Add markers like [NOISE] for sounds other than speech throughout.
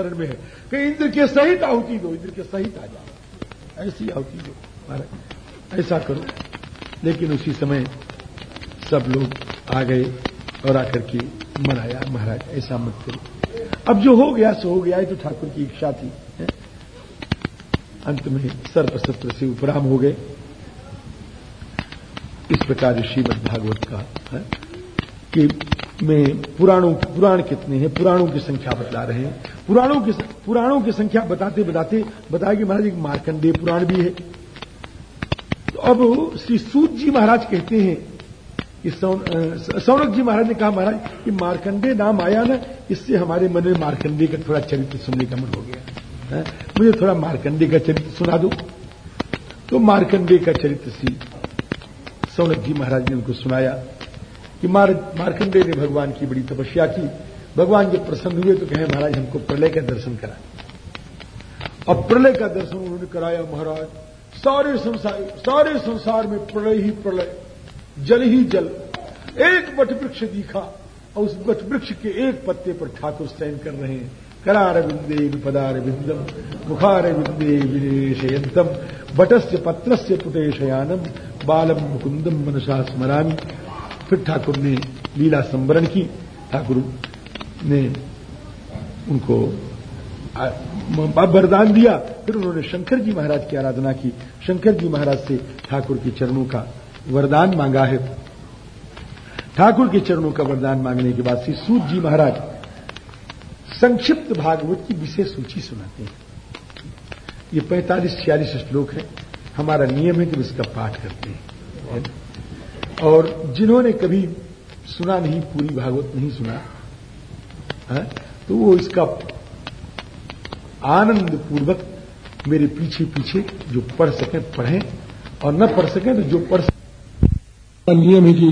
शरण में है। कि इंद्र के सहित आहुति दो, इंद्र के सहित आ जाओ। ऐसी आहुति दो। ऐसा करो। लेकिन उसी समय सब लोग आ गए और आकर के मनाया, महाराज, ऐसा मत करो। अब जो हो गया, सो हो गया है तो ठाकुर की इच्छा थी? अंत में सर्प सत्र से उपराम हो गए। इस प्रकार श्रीमद भागवत का, है, कि में पुराणों, पुराण कितने हैं? पुराणों की संख्या बता रहे हैं। पुराणों की पुराणों की संख्या बताते बताते बताया कि महाराज, एक मार्कंडेय पुराण भी है। तो अब श्री सूत जी महाराज कहते हैं कि सौनक जी महाराज ने कहा, महाराज कि मार्कंडे नाम आया ना, इससे हमारे मन में मार्कंडे का थोड़ा चरित्र सुनने का मन हो गया। है? मुझे थोड़ा मार्कंडे का चरित्र सुना दो। तो मार्कंडे का चरित्र श्री सौनक जी महाराज ने उनको सुनाया। कि मार, मार्कंडे ने भगवान की बड़ी तपस्या की। भगवान जब प्रसन्न हुए तो कहे, महाराज, हमको प्रलय का दर्शन करा। अब प्रलय का दर्शन उन्होंने कराया, महाराज, सारे संसार सारे संसार में प्रलय ही प्रलय, जल ही जल। एक बट वृक्ष दिखा और उस बट वृक्ष के एक पत्ते पर ठाकुर शयन कर रहे हैं। करार बिंदे विपदार बिंदम मुखार बिंदे विनेशयंतम बटस्य पत्रस्य पुटेशयानम बालम मुकुंदम मनसा स्मरामी। फिर ठाकुर ने लीला संवरण की। ठाकुर ने उनको वरदान दिया। फिर उन्होंने शंकर जी महाराज की आराधना की। शंकर जी महाराज से ठाकुर के चरणों का वरदान मांगा है। ठाकुर के चरणों का वरदान मांगने के बाद श्री सूत जी महाराज संक्षिप्त भागवत की विशेष सूची सुनाते हैं। ये पैंतालीस छियालीस श्लोक है। हमारा नियम है कि इसका पाठ करते हैं। और जिन्होंने कभी सुना नहीं, पूरी भागवत नहीं सुना, है तो वो इसका आनंद पूर्वक मेरे पीछे पीछे जो पढ़ सके, पढ़ें। और न पढ़ सके तो जो पढ़ सके। नियम है कि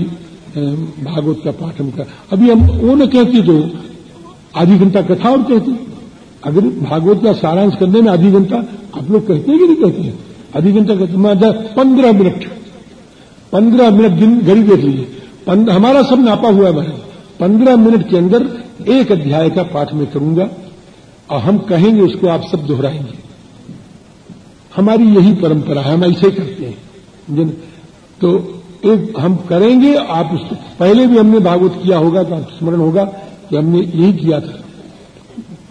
भागवत का पाठ हम कर, अभी हम वो न कहते तो आधी घंटा कथा और कहते। अगर भागवत का सारांश करने में आधी घंटा, आप लोग कहते हैं कि नहीं कहते हैं? आधी घंटा कहते मैं पंद्रह मिनट। पंद्रह मिनट दिन घड़ी देख लीजिए। हमारा सब नापा हुआ है महाराज पंद्रह मिनट के अंदर एक अध्याय का पाठ मैं करूँगा और हम कहेंगे उसको आप सब दोहराएँगे। हमारी यही परंपरा है हम ऐसे करते हैं। तो एक हम करेंगे आप उसको पहले भी हमने भागवत किया होगा तो आपको स्मरण होगा कि हमने यही किया था।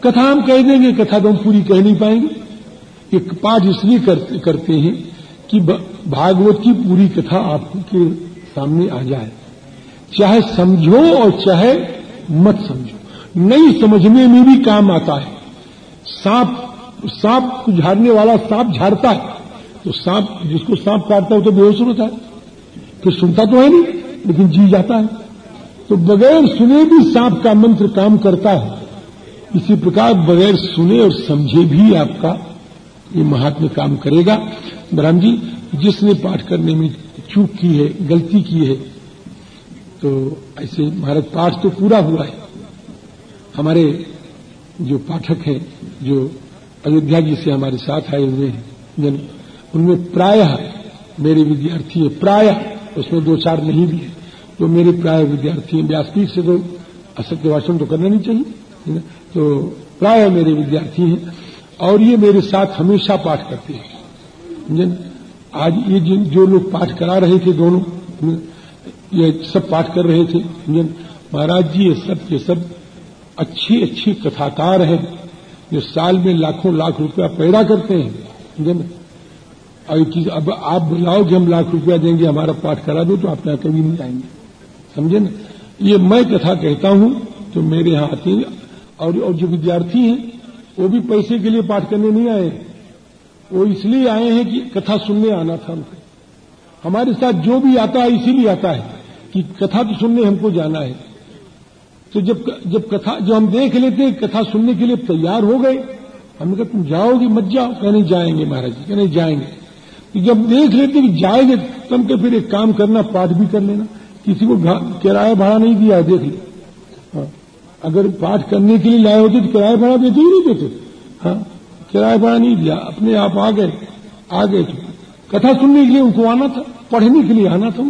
कथा हम कह देंगे कथा तो हम पूरी कह नहीं पाएँगे। एक पाठ इसलिए करते, करते हैं कि भागवत की पूरी कथा आपके सामने आ जाए। चाहे समझो और चाहे मत समझो। नहीं समझने में भी काम आता है। सांप सांप को झाड़ने वाला सांप झाड़ता है। तो सांप, जिसको सांप काटता है तो बेहोश होता है। फिर सुनता तो है नहीं, लेकिन जी जाता है। तो बगैर सुने भी सांप का मंत्र काम करता है। इसी प्रकार बगैर सुने और समझे भी आपका ये महात्मा काम करेगा। बराम जी जिसने पाठ करने में चूक की है, गलती की है तो ऐसे महाराज पाठ तो पूरा हुआ है। हमारे जो पाठक हैं, जो अयोध्या जी से हमारे साथ आए हुए हैं, जन, उनमें प्रायः मेरे विद्यार्थी है, प्रायः, उसमें दो चार नहीं भी है। तो मेरे प्राय विद्यार्थी हैं, व्यासपीठ से तो असत्य भाषण तो करना नहीं चाहिए तो प्राय मेरे विद्यार्थी हैं, और ये मेरे साथ हमेशा पाठ करते हैं। आज ये जिन जो लोग पाठ करा रहे थे दोनों ये सब पाठ कर रहे थे महाराज जी ये सब ये सब अच्छे अच्छे कथाकार हैं जो साल में लाखों लाख रुपया पैदा करते हैं और चीज़ अब आप बुलाओ कि हम लाख रुपया देंगे हमारा पाठ करा दो तो आप यहाँ कभी नहीं आएँगे। समझे ना? ये मैं कथा कहता हूँ तो मेरे यहाँ आते और, और जो विद्यार्थी हैं वो भी पैसे के लिए पाठ करने नहीं आए वो इसलिए आए हैं कि कथा सुनने आना था उनको हमारे साथ जो भी आता है, इसीलिए आता है कि कथा तो सुनने हमको जाना है। तो जब जब कथा जो हम देख लेते हैं, कथा सुनने के लिए तैयार हो गए, हमने कहा, तुम जाओगे, मत जाओ। कहने जाएँगे महाराज जी कहने जाएँगे। तो जब देख लेते कि जाएँगे तो फिर एक काम करना, पाठ भी कर लेना। किसी को किराया भाड़ा नहीं दिया देख लो। हाँ। अगर पाठ करने के लिए लाए होते तो किराया भाड़ा देते ही नहीं देते। हाँ। किराया भाड़ा नहीं दिया अपने आप आ गए आ गए कथा सुनने के लिए उनको आना था, पढ़ने के लिए आना था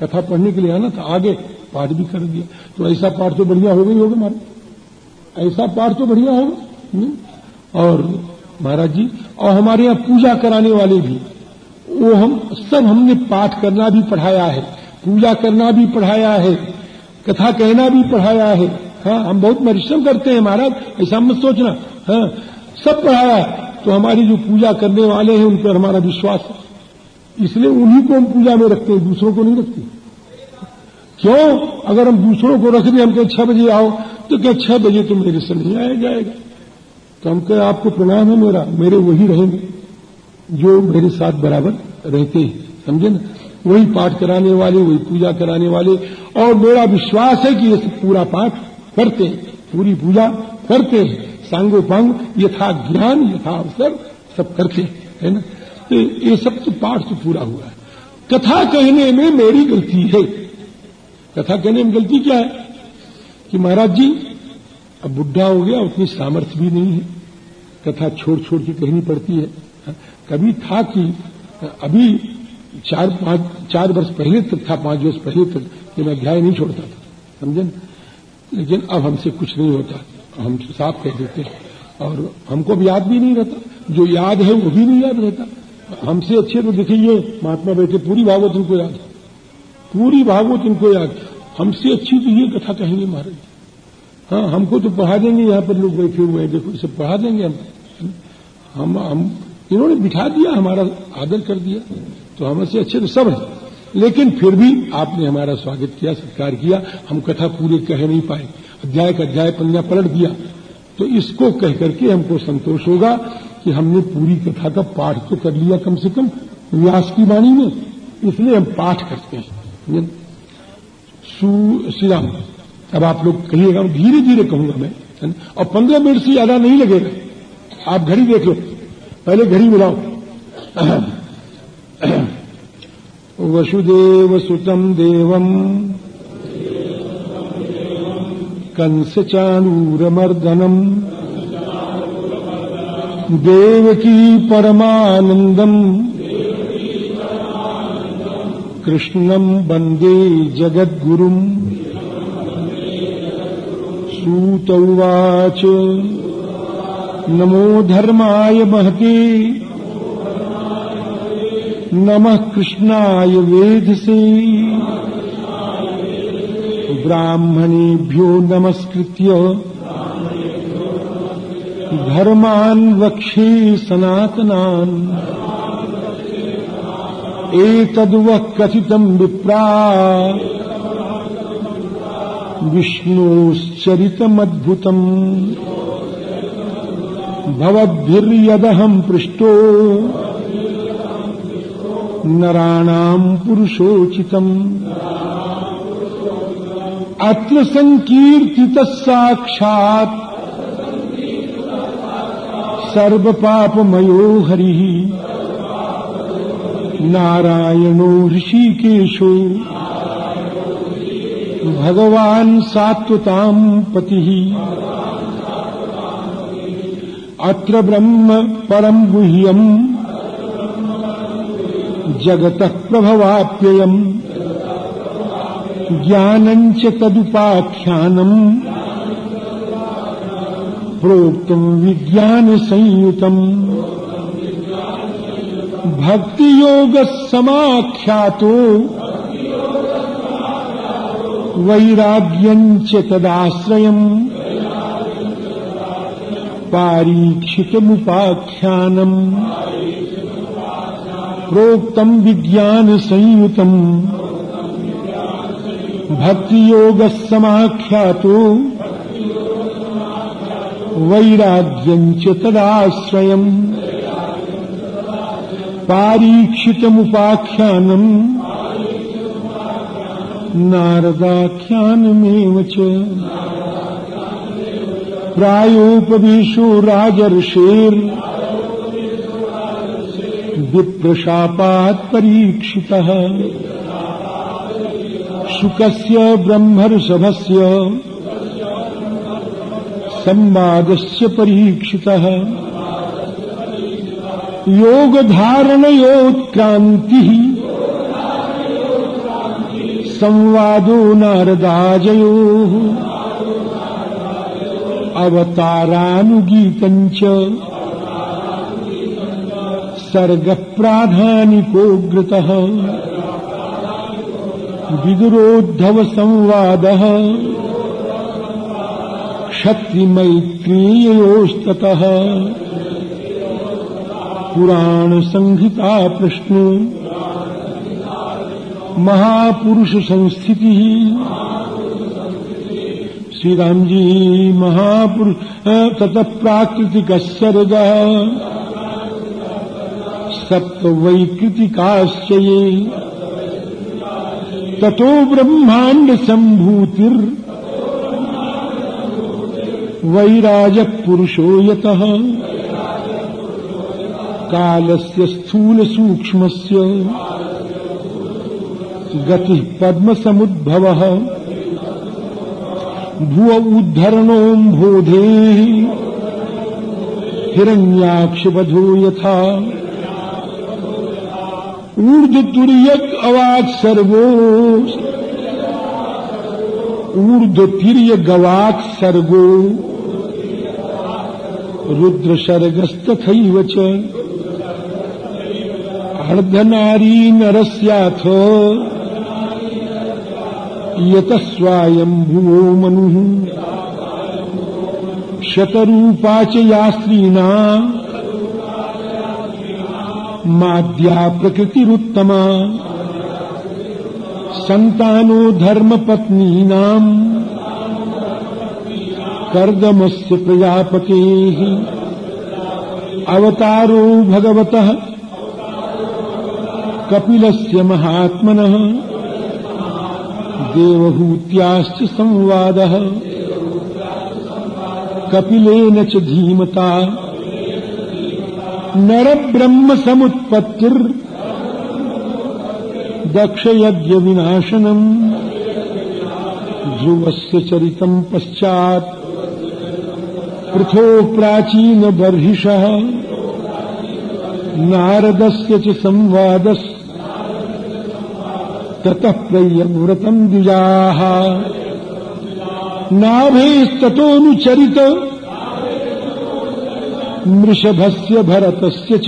कथा पढ़ने के लिए आना था, आगे पाठ भी कर दिया। तो ऐसा पाठ तो बढ़िया हो गई होगा हमारे। ऐसा पाठ तो बढ़िया होगा। और महाराज जी, और हमारे यहाँ पूजा कराने वाले भी, वो हम, सब हमने पाठ करना भी पढ़ाया है। पूजा करना भी पढ़ाया है। कथा कहना भी पढ़ाया है। हाँ हम बहुत परिश्रम करते हैं महाराज, ऐसा मत सोचना। हाँ सब पढ़ाया तो हमारी जो पूजा करने वाले हैं, उन पर हमारा विश्वास है। इसलिए उन्हीं को हम पूजा में रखते हैं, दूसरों को नहीं रखते। क्यों? अगर हम दूसरों को रख दें, हम कहें, छह बजे आओ तो क्या छह बजे तो मेरे से नहीं आया जाएगा। तो हम कहें, आपको प्रणाम है मेरा, मेरे वही रहेंगे। जो मेरे साथ बराबर रहते हैं, समझे ना? वही पाठ कराने वाले, वही पूजा कराने वाले, और मेरा विश्वास है कि ये पूरा पाठ करते हैं, पूरी पूजा करते हैं। सांगोपांग यथा ज्ञान यथा अवसर सब करते है ना? तो ये सब तो पाठ तो पूरा हुआ है। कथा कहने में मेरी गलती है। कथा कहने में गलती क्या है? कि महाराज जी अब बुढ़ा हो गया उतनी सामर्थ्य भी नहीं है। कथा छोड़ छोड़ के कहनी पड़ती है। हाँ, कभी था कि अभी चार पाँच चार वर्ष पहले तक था पाँच वर्ष पहले तक कि मैं अध्याय नहीं छोड़ता था समझे लेकिन अब हमसे कुछ नहीं होता। हम साफ़ कह देते हैं। और हमको भी याद भी नहीं रहता। जो याद है, वो भी नहीं याद रहता। हमसे अच्छे तो देखिए महात्मा बैठे, पूरी भागवत उनको याद है। पूरी भागवत उनको याद हमसे अच्छी तो ये कथा कहेंगे महाराज। हाँ हमको तो पढ़ा देंगे यहाँ पर लोग बैठे हुए हैं। देखो, इसे पढ़ा देंगे हम। हम हम, इन्होंने बिठा दिया, हमारा आदर कर दिया। तो हमसे अच्छे तो सब है। लेकिन फिर भी आपने हमारा स्वागत किया, सत्कार किया। हम कथा पूरे कह नहीं पाए। अध्याय का अध्याय पंजा पलट दिया तो इसको कह करके हमको संतोष होगा कि हमने पूरी कथा का पाठ तो कर लिया कम से कम व्यास की वाणी में, इसलिए हम पाठ करते हैं। श्री राम अब आप लोग कहिएगा धीरे धीरे कहूँगा मैं और पंद्रह मिनट से ज़्यादा नहीं लगेगा। आप घड़ी देख लो, पहले घड़ी मिलाओ। [CLEARS THROAT] वसुदेव सुतम देवम। कंस चाणूरमर्दनम देवकी परमानंदम कृष्णम वंदे जगद्गुरुम। सूत उवाच। नमो धर्माय महते। नमः कृष्णाय वेधसे। ब्राह्मणेभ्यो नमस्कृत्य। धर्मान् वक्षे सनातनान्। एतद्वः कथितम् विप्रा। विष्णोश्चरितमद्भुतम्। भवद्भिर्यदहम् पृष्टो। नराणाम् पुरुषोचितम्। अत्र सङ्कीर्तितः साक्षात् सर्वपापमयो हरिः नारायणो ऋषिकेशो भगवान् सात्वताम् पतिः अत्र ब्रह्म परम् गुह्यम् जगतः प्रभवाप्ययम् ज्ञानम् च तदुपाख्यानम् प्रोक्तम् विज्ञानसंयुतम्। भक्तियोगः समाख्यातो वैराग्यम् च तदाश्रयम्। पारीक्षितमुपाख्यानम् प्रोक्तम् विज्ञानसंयुतम्। भक्तियोगः समाख्यातो वैराग्यम् च तदाश्रयम्। पारीक्षितमुपाख्यानम्। नारदाख्यानमेव च। प्रायोपवेशो राजर्षेर् विप्रशापात् परीक्षितः। शुकस्य ब्रह्मर्षभस्य। संवादस्य परीक्षितः। योगधारणयोत्क्रान्तिः। संवादो नारदाजयोः। अवतारानुगीतञ्च सर्गप्राधानिकोऽग्रतः। विदुरोद्धवसंवादः। क्षत्रिमैत्रेययोस्ततः पुराणसंहिता प्रश्नो महापुरुष संस्थिति श्री राम जी महापुरुष तत प्राकृतिक सर्ग सप्त वैकृतिकाश्च ये ततो ब्रह्मांड संभूतिर। वैराज पुरुषो यत। कालस्य स्थूल सूक्ष्मस्य। गति पद्म समुद्भव भुव उद्धरणोम्भोधे हिरण्याक्षबधो यथा। ऊर्ध्वतुर्यक अवाक सर्वो ऊर्ध्वतिर्य गवाक सर्गो रुद्र सर्गस्तथैव च। अर्धनारी नरस्याथ। यतस्वायम्भुवो मनुः। शतरूपा च या स्त्रीणा माद्या प्रकृतिरुत्तमा। सन्तानो धर्मपत्नीनाम्। कर्दमस्य प्रजापतेः। अवतारो भगवतः। कपिलस्य महात्मनः। देवहूत्याश्च संवादः। कपिलेन च धीमता। नरब्रह्म समुत्पत्तिर दक्षयज्ञ विनाशनम् ध्रुवस्य चरितम् पश्चात्। पृथो प्राचीन बर्हिषः नारदस्य च संवादस्। ततः प्रयव्रतम् द्विजाः। नाभेस्ततोऽनुचरित। मृषभस्य भरतस्य च।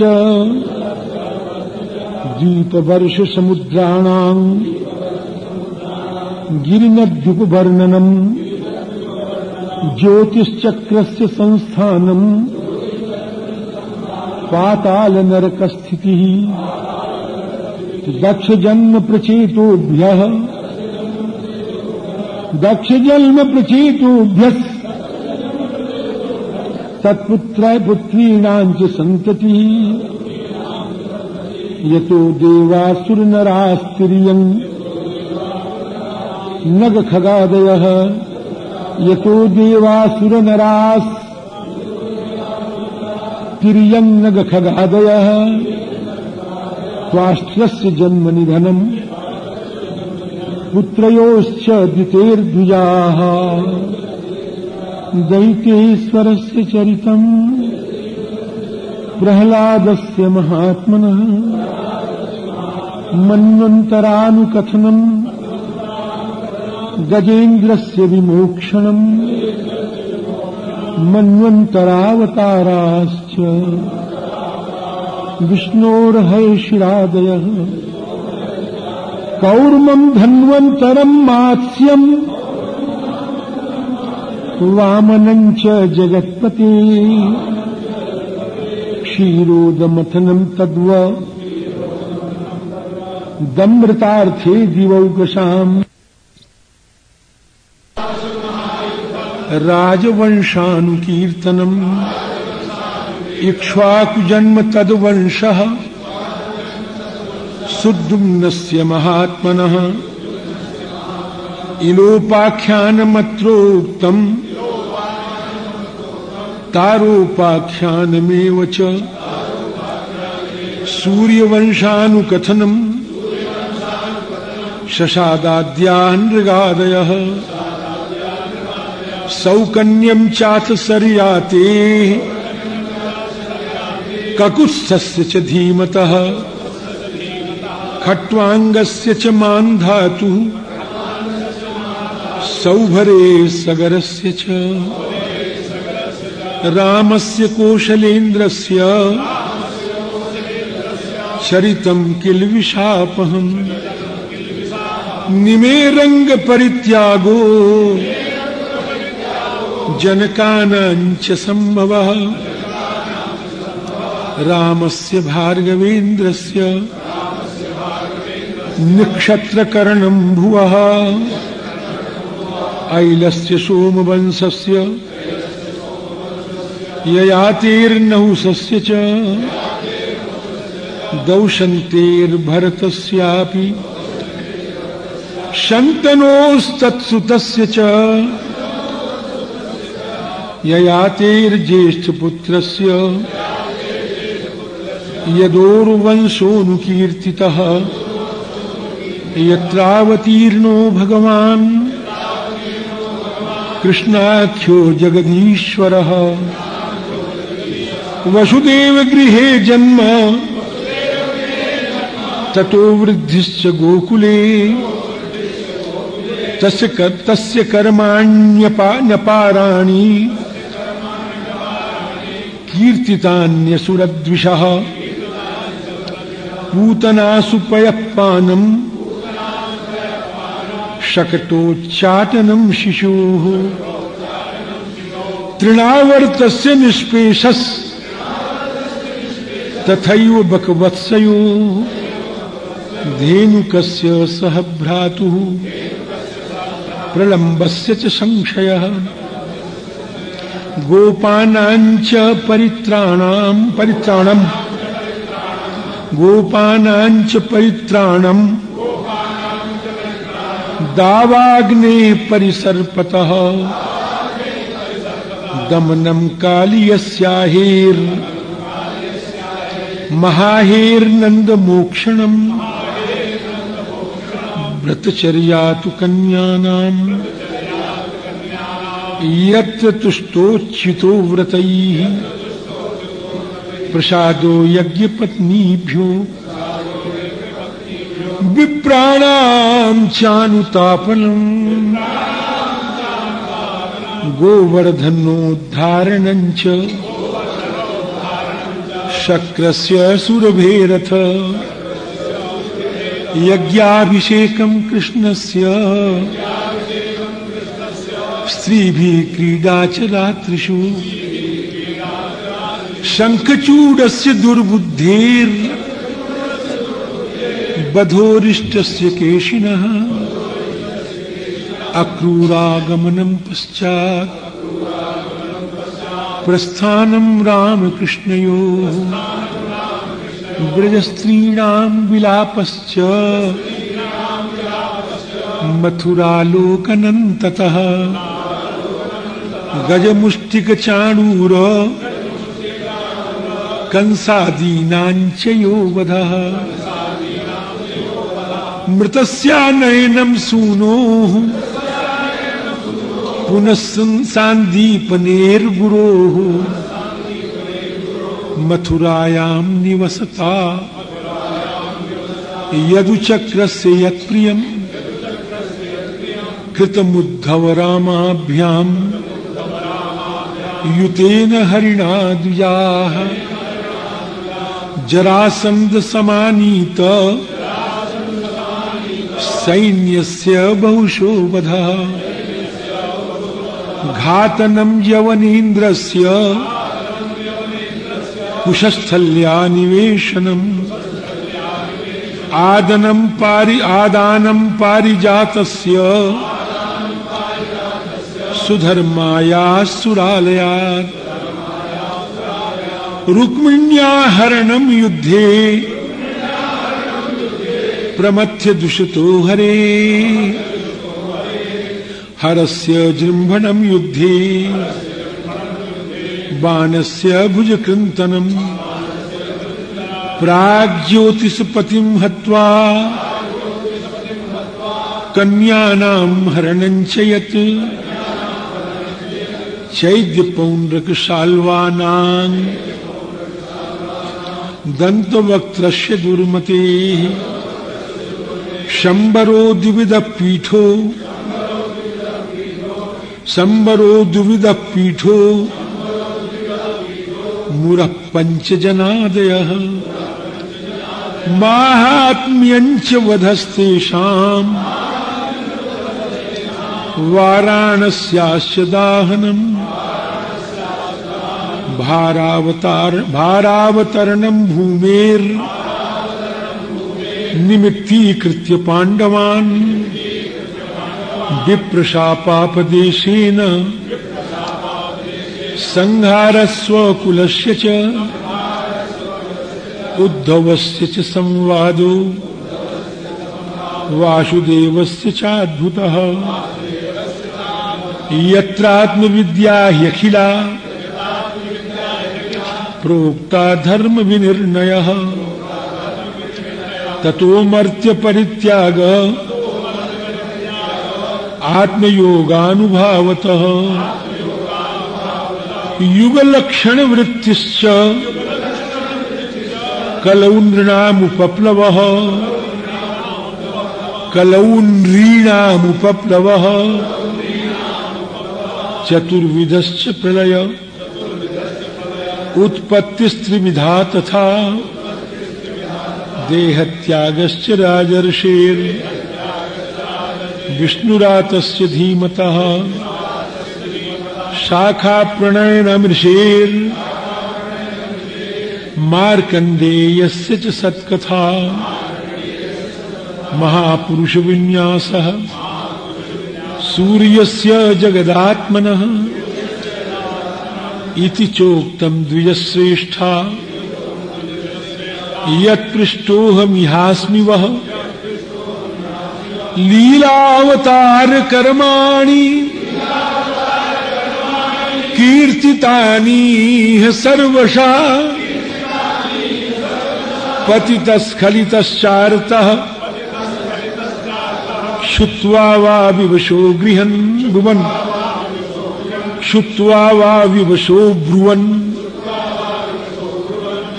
द्वीपवर्षसमुद्राणाम् गिरिनद्युपवर्णनम् ज्योतिश्चक्रस्य संस्थानम् पातालनरकस्थितिः दक्षजन्म प्रचेतोभ्यः दक्षजन्म प्रचेतोभ्यः तत्पुत्र पुत्रीणां च सन्ततिः। यतो देवासुरनरास्तिर्यम् नगखगादयः, यतो देवासुरनरास् तिर्यम् नगखगादयः स्वास्थ्यस्य जन्मनिधनम् पुत्रयोश्च द्वितेर्द्विजाः। दैतेश्वरस्य चरितम्। प्रह्लादस्य महात्मनः। मन्वन्तरानुकथनम्। गजेन्द्रस्य विमोक्षणम्। मन्वन्तरावताराश्च। विष्णोर्हर्षिरादयः कौर्मम् धन्वन्तरम् मात्स्यम्। वामनम् च जगत्पते। क्षीरोदमथनम् तद्व। दमृतार्थे दिवौकशाम्। राजवंशानुकीर्तनम्। इक्ष्वाकुजन्म तद्वंशः। सुद्युम्नस्य महात्मनः। इलोपाख्यानमत्रोक्तम्। तारोपाख्यानमेव च सूर्यवंशानुकथनम् शशादाद्यान्नृगादयः सौकन्यम् चाथ सर्याते ककुत्स्थस्य च धीमतः खट्वाङ्गस्य च मान्धातुः सौभरे सगरस्य च रामस्य कोशलेन्द्रस्य चरितं किल विशापहम्। निमेरङ्ग परित्यागो। जनकानाञ्च सम्भवः रामस्य भार्गवेन्द्रस्य निक्षत्रकरणम् भुवः। ऐलस्य सोमवंशस्य ययातेर्नहुसस्य च दौशन्तेर्भरतस्यापि शन्तनोस्तत्सुतस्य च ययातेर्ज्येष्ठपुत्रस्य। यदोर्वंशोऽनुकीर्तितः। यत्रावतीर्णो भगवान्। कृष्णाख्यो जगदीश्वरः। वसुदेव गृहे जन्म। ततो वृद्धिश्च गोकुले। तस्य कर, तस्य कर्माण्यपाराणि कीर्तितान्यसुरद्विषः। पूतनासु पयः पानम् शकटोच्चाटनम् शिशोः। तृणावर्तस्य तथैव बकवत्सयो धेनुकस्य सह भ्रातुः प्रलम्बस्य च संशयः। गोपानाञ्च परित्राणाम् परित्राणम्। दावाग्ने परिसर्पतः। दमनम् कालियस्याहेर्। महाहेर्नन्दमोक्षणम्। व्रतचर्या तु कन्यानाम्। यत्र तुष्टोच्युतो व्रतैः। प्रसादो यज्ञपत्नीभ्यो। विप्राणाम् च। शक्रस्य सुरभेरथ। यज्ञाभिषेकम् कृष्णस्य। स्त्रीभिः क्रीडा च रात्रिषु। शङ्खचूडस्य दुर्बुद्धेर्। बधोरिष्टस्य केशिनः। अक्रूरागमनम् पश्चात्। प्रस्थानम् रामकृष्णयोः। ब्रजस्त्रीणाम् विलापश्च। मथुरालोकनम् ततः गजमुष्टिकचाणूर। कंसादीनाञ्च यो वधः मृतस्यानयनम् सूनोः। पुनः सान्दीपनेर्गुरोः मथुरायाम् निवसता यदुचक्रस्य यत्प्रियम् कृतमुद्धव रामाभ्याम् युतेन हरिणा द्विजाः जरासन्द समानीत सैन्यस्य बहुशो वधः घातनम् यवनेन्द्रस्य कुशस्थल्या निवेशनम् आदनम् पारि आदानम् पारिजातस्य सुधर्माया सुरालयात् रुक्मिण्या हरणम् युद्धे प्रमथ्य दुषितो हरे। हरस्य जृम्भणम् युद्धे। बाणस्य भुजकृन्तनम् प्राग्ज्योतिषपतिम् हत्वा। कन्यानाम् हरणम् च यत् चैद्यपौण्ड्रकशाल्वानाम् दन्तवक्त्रस्य दुर्मतेः। शम्बरो द्विविधः पीठो शम्बरो द्विविधः पीठो। मुरः पञ्चजनादयः माहात्म्यञ्च वधस्तेषाम्। वाराणस्यास्य दाहनम्। भारावतार भारावतरणम् भूमेर्। निमित्तीकृत्य पाण्डवान्। विप्रशापापदेशेन संहारस्वकुलस्य च उद्धवस्य च संवादो वासुदेवस्य चाद्भुतः। यत्रात्मविद्या ह्यखिला प्रोक्ता धर्म विनिर्णयः ततो मर्त्य परित्याग आत्मयोगानुभावतः। युगलक्षण वृत्तिश्च कलौ नृणामुपप्लवः चतुर्विधश्च प्रलय। उत्पत्तिस्त्रिविधा तथा। देहत्यागश्च राजर्षेर्। विष्णुरातस्य धीमतः। शाखा प्रणयनमृषेर् मार्कण्डेयस्य च सत्कथा। महापुरुष विन्यासः सूर्यस्य जगदात्मनः। इति चोक्तम् द्विजश्रेष्ठा। यत्पृष्टोऽहमिहास्मि वः लीलावतार कर्माणि। कीर्तितानि सर्वशा। पतितस्खलितश्चारतः। क्षुत्वा वा विवशो गृहन् भुवन् क्षुत्वा वा विवशो ब्रुवन्।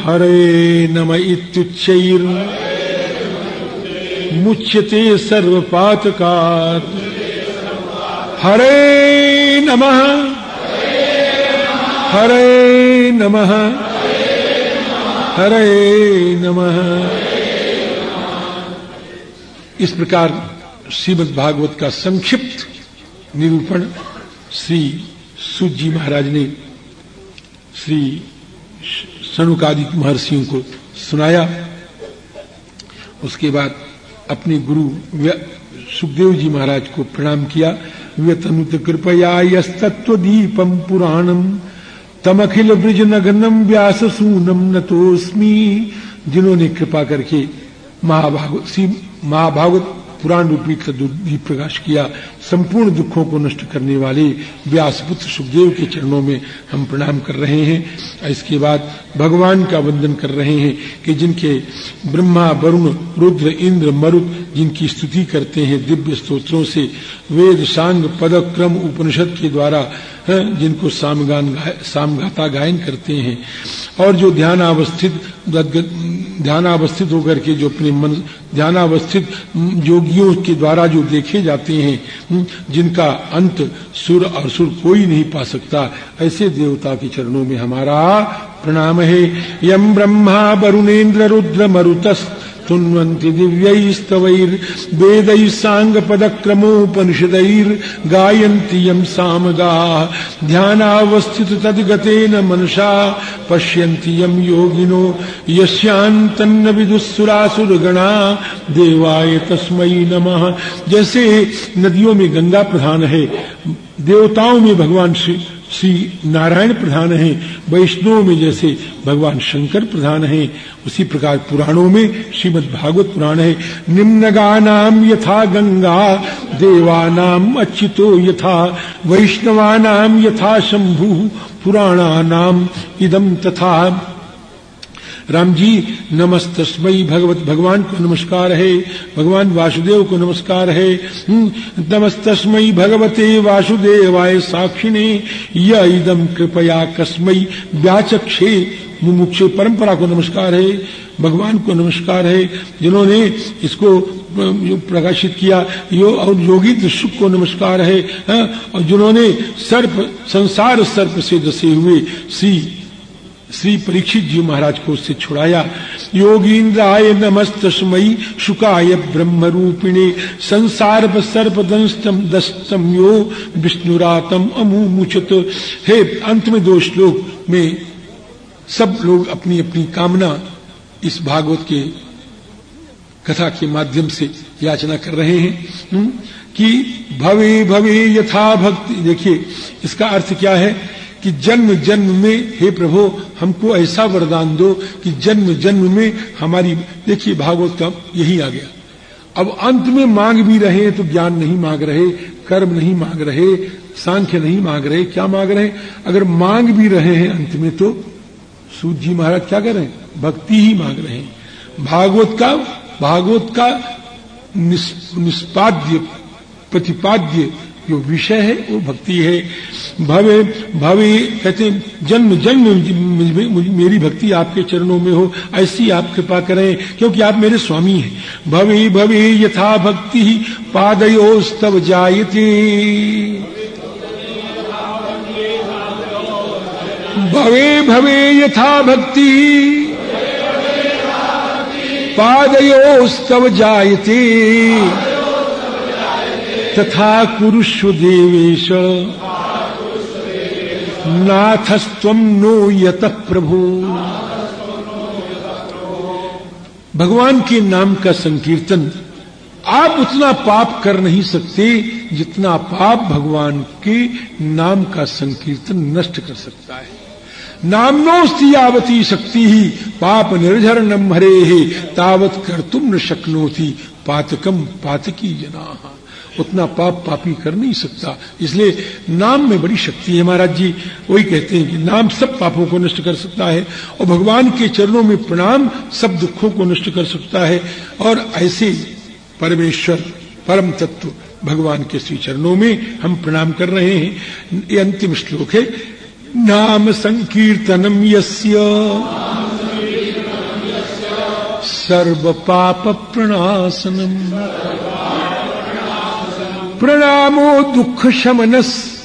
हरे नम इत्युच्चैर्। मुच्यते सर्वपातकात् हरे नमः। हरे नमः। हरे नमः। इस प्रकार श्रीमद भागवत का संक्षिप्त निरूपण श्री सुजी महाराज ने श्री सनुकादिक महर्षियों को सुनाया। उसके बाद अपने गुरु सुखदेव जी महाराज को प्रणाम किया। व्यतनुत कृपया यस्तत्व दीपम पुराणम तमखिल ब्रज नगनम व्यास सूनम नतोस्मी जिन्होंने कृपा करके महाभागवत महाभागवत पुराण रूपी दीप प्रकाश किया, संपूर्ण दुखों को नष्ट करने वाले व्यासपुत्र सुखदेव के चरणों में हम प्रणाम कर रहे हैं। इसके बाद भगवान का वंदन कर रहे हैं कि जिनके ब्रह्मा, वरुण, रुद्र, इंद्र, मरुत, जिनकी स्तुति करते हैं दिव्य स्त्रोत्रों से, वेद, सांग पदक्रम उपनिषद के द्वारा जिनको सामगान सामगाता गायन करते हैं। और जो ध्यान ध्यानावस्थित ध्यानावस्थित होकर के जो अपने मन, ध्यानावस्थित योगियों के द्वारा जो देखे जाते हैं जिनका अंत सुर और सुर कोई नहीं पा सकता, ऐसे देवता के चरणों में हमारा प्रणाम है। यम ब्रह्मा वरुणेन्द्र रुद्र मरुतस्त तुन्वन्ति दिव्यैस्तवैर्वेदैः साङ्गपदक्रमोपनिषदैर्गायन्ति यम् सामगाः ध्यानावस्थित तद्गतेन मनसा पश्यन्ति यम् योगिनो यस्यान्तन्न विदुस्सुरासुरगणा देवाय तस्मै नमः। जैसे नदियों में गंगा प्रधान है, देवताओं में भगवान श्री श्री नारायण प्रधान है, वैष्णव में जैसे भगवान शंकर प्रधान है, उसी प्रकार पुराणों में श्रीमद भागवत पुराण है निम्नगा नाम यथा गंगा, देवानाम अच्युतो यथा, वैष्णवानाम यथा शंभु, पुराणानाम इदम तथा। राम जी नमस्तस्मयी भगवत भगवान को नमस्कार है भगवान वासुदेव को नमस्कार है। हम्म, नमस्तस्मयी भगवते वासुदेवाय साक्षिणे य इदम कृपया कस्मयी व्याचक्षे मुमुक्ष परंपरा को नमस्कार है भगवान को नमस्कार है। जिन्होंने इसको प्रकाशित किया यो और योगी सुख को नमस्कार है हाँ, और जिन्होंने सर्प संसार सर्प से दसे हुए श्री श्री परीक्षित जी महाराज को उससे छुड़ाया। योगींद्राय नमस्तमयी शुकाय ब्रह्म रूपिणे संसार सर्प दस्तम यो विष्णुरातम अमुमुचत। हे अंत में दो श्लोक में सब लोग अपनी अपनी कामना इस भागवत के कथा के माध्यम से याचना कर रहे हैं। हम्म, कि भवे भवे यथा भक्ति देखिए इसका अर्थ क्या है? कि जन्म जन्म में, हे प्रभु, हमको ऐसा वरदान दो कि जन्म जन्म में हमारी, देखिए भागवत का यही आ गया। अब अंत में मांग भी रहे तो ज्ञान नहीं मांग रहे, कर्म नहीं मांग रहे, सांख्य नहीं मांग रहे, क्या मांग रहे? अगर मांग भी रहे हैं अंत में तो सूत जी महाराज क्या कर रहे हैं? भक्ति ही मांग रहे हैं। भागवत का भागवत का निष्पाद्य, प्रतिपाद्य जो विषय है, वो भक्ति है। भवे भवे, कहते जन्म जन्म मेरी भक्ति आपके चरणों में हो, ऐसी आप कृपा करें क्योंकि आप मेरे स्वामी हैं। भवे भवे, यथा भक्ति पादयोस्तव जायते। भवे भवे, यथा भक्ति पादयोस्तव जायते। तथा कुरुष्व देवेश नाथस्व नो यत प्रभु। भगवान के नाम का संकीर्तन आप उतना पाप कर नहीं सकते, जितना पाप भगवान के नाम का संकीर्तन नष्ट कर सकता है। नामनोस्तियावती शक्ति ही पाप निर्झर न हरे हे तावत कर तुम न शक्नोती पातकम पातकी जना। उतना पाप पापी कर नहीं सकता। इसलिए नाम में बड़ी शक्ति है महाराज जी। वही कहते हैं कि नाम सब पापों को नष्ट कर सकता है और भगवान के चरणों में प्रणाम सब दुखों को नष्ट कर सकता है। और ऐसे परमेश्वर, परम तत्व भगवान के श्री चरणों में हम प्रणाम कर रहे हैं। ये अंतिम श्लोक है, नाम संकीर्तनम यस्य। सर्व पाप प्रणासनम। प्रणामो दुख शमनस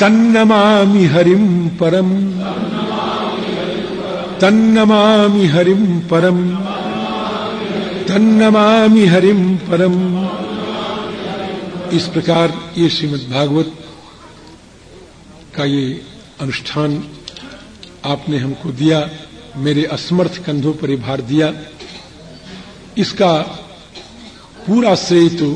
तन्नमामि हरिम परम। तन्नमामि हरिम परम। तन्नमामि हरिम परम। इस प्रकार ये श्रीमद् भागवत का ये अनुष्ठान आपने हमको दिया, मेरे असमर्थ कंधों पर भार दिया। इसका पूरा श्रेय तो